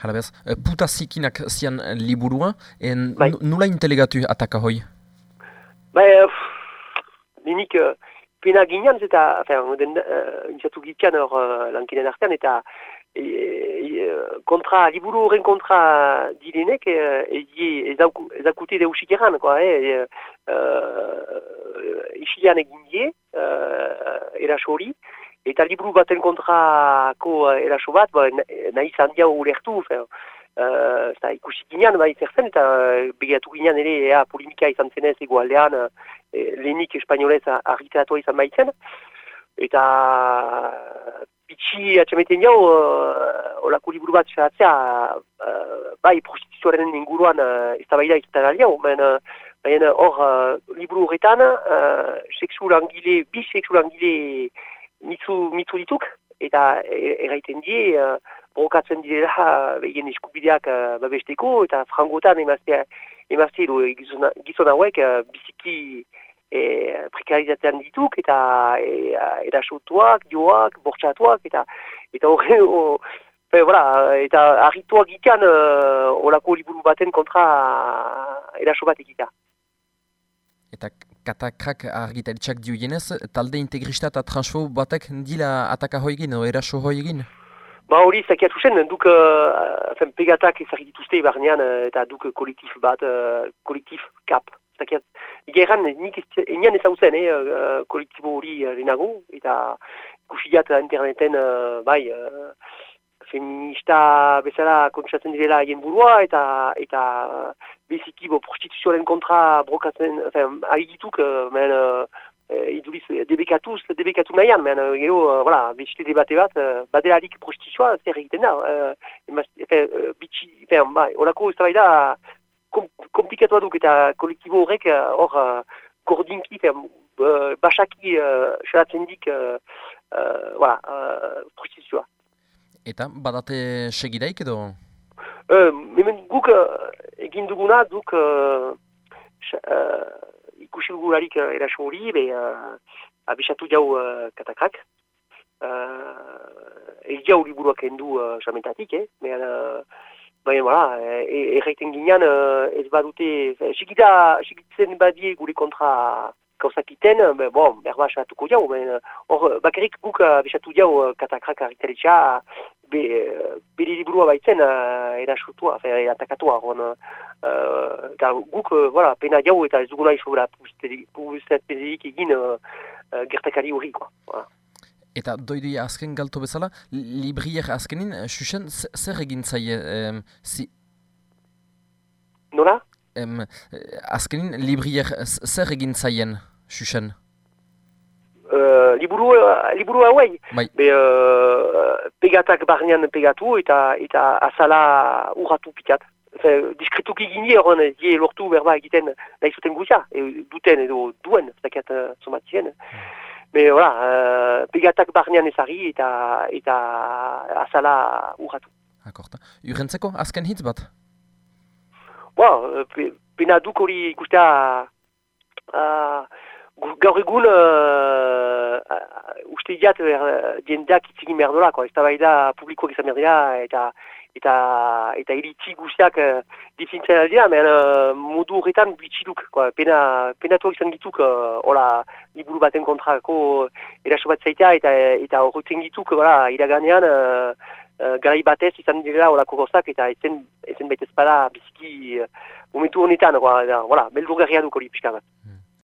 Hala bez, puta zikinak zian liburua, en bai. nula intelegatu ataka hoi? Ba, ninik, pena ginean, eta, den, uh, inzatu gikian hor uh, lankinen artean, eta e, e, kontra, liburu horren kontra direnek, e, ezakute de usik eran, koa, eh, uh, isilean egin die, uh, eta liburu baten kontrako eraso bat, ba, nahi zandia ulertu, fer, Uh, eta ikusi ginean, bai zertzen, eta uh, begiratu ginean ere, ea, polimika izan zenez egualdean, uh, lehenik espainolez argiteratua izan baitzen. Eta bitxi atxameten jau, uh, olako liburu bat xeratzea, uh, bai prostituzioaren inguruan uh, ez da baida izutan alia, baina hor uh, liburu horretan, uh, seksu langile, bi seksu langile mitzu, mitzu dituk, eta erraiten die, uh, brokatzen direla begin eskubideak uh, babesteko, eta frangotan emaztea, emaztea edo gizon hauek uh, biziki e, prekarizatzen dituk, eta e, erasotuak, joak, bortxatuak, eta eta horre, Fe, voilà, eta harrituak ikan uh, olako liburu baten kontra eraso bat ekita. Eta katakrak argitaritxak diogenez, talde integrista eta transfo batek dila ataka hoigin, o eraso hoigin? Ba hori zakiatu zen, duk uh, pegatak ezagit dituzte barnean uh, eta duk kolektif bat, uh, kolektif kap. Zakiat, igeran nik enian ezagutzen, eh, uh, kolektibo hori uh, lehenago, eta kusiat interneten uh, bai, uh, feminista bezala kontsatzen direla haien burua, eta eta beziki bo prostituzioaren kontra brokatzen, ahigituk, uh, men... Uh, iduriz debekatuz, debekatu nahian, men uh, gero, uh, voilà, beste debate bat, uh, badelarik prostituzioa zer egiten da. Uh, emaz, efe, uh, bitxi, efe, bai, orako ez da bai komplikatu aduk eta kolektibo horrek hor uh, uh, koordinki, efe, uh, basaki uh, dik, uh, uh, voilà, uh. Eta, badate segidaik edo? Uh, hemen guk uh, egin duguna, duk... Uh, uh, ikusi gugularik uh, eraso hori, be, uh, abisatu jau uh, katakrak. Uh, ez jau liburuak endu uh, jamentatik, eh? Baina, uh, baina, voilà, erraiten ginean uh, ez badute, segida, segitzen badie gure kontra kausakiten, be, bon, berba xatuko jau, hor, bakarrik guk abisatu jau katakrak argitaletxa, be, bere liburua baitzen uh, erasutua, fe, atakatua, hon, uh, guk, uh, voilà, pena jau eta ez duguna iso, publizitat pezeik egin uh, uh, gertakari hori, voilà. Eta doidi azken galto bezala, librier azkenin, xuxen, zer egin zaie, um, si... Nola? Um, azkenin, librier, zer egin zaien, xuxen? Uh, liburu, uh, liburu hauei. Bai. Be, uh, pegatak barnean pegatu eta eta azala urratu pikat. Fe, diskrituki gini horren die lortu berba egiten nahi zuten guzia. E, duten edo duen, zakat uh, somatien. Hmm. Be, hola, uh, pegatak barnean ezari eta eta azala urratu. Akorta. Urentzeko, azken hitz bat? Ba, pe, pena duk hori ikustea... Uh, gaur egun uh, uste diat uh, diendeak itzigin behar dola, ez da bai da publikoak izan behar dira, eta eta eta iritsi guztiak uh, difintzen aldea, men uh, modu horretan bitxiduk, pena, penatuak izan dituk, uh, hola, liburu baten kontrako eraso bat zaitea, eta eta horretzen dituk, hola, iraganean, uh, uh, garai batez izan dira horako gozak, eta ezen, ezen baita ezpada biziki uh, momentu honetan, hola, beldur garrian duk hori pixka bat.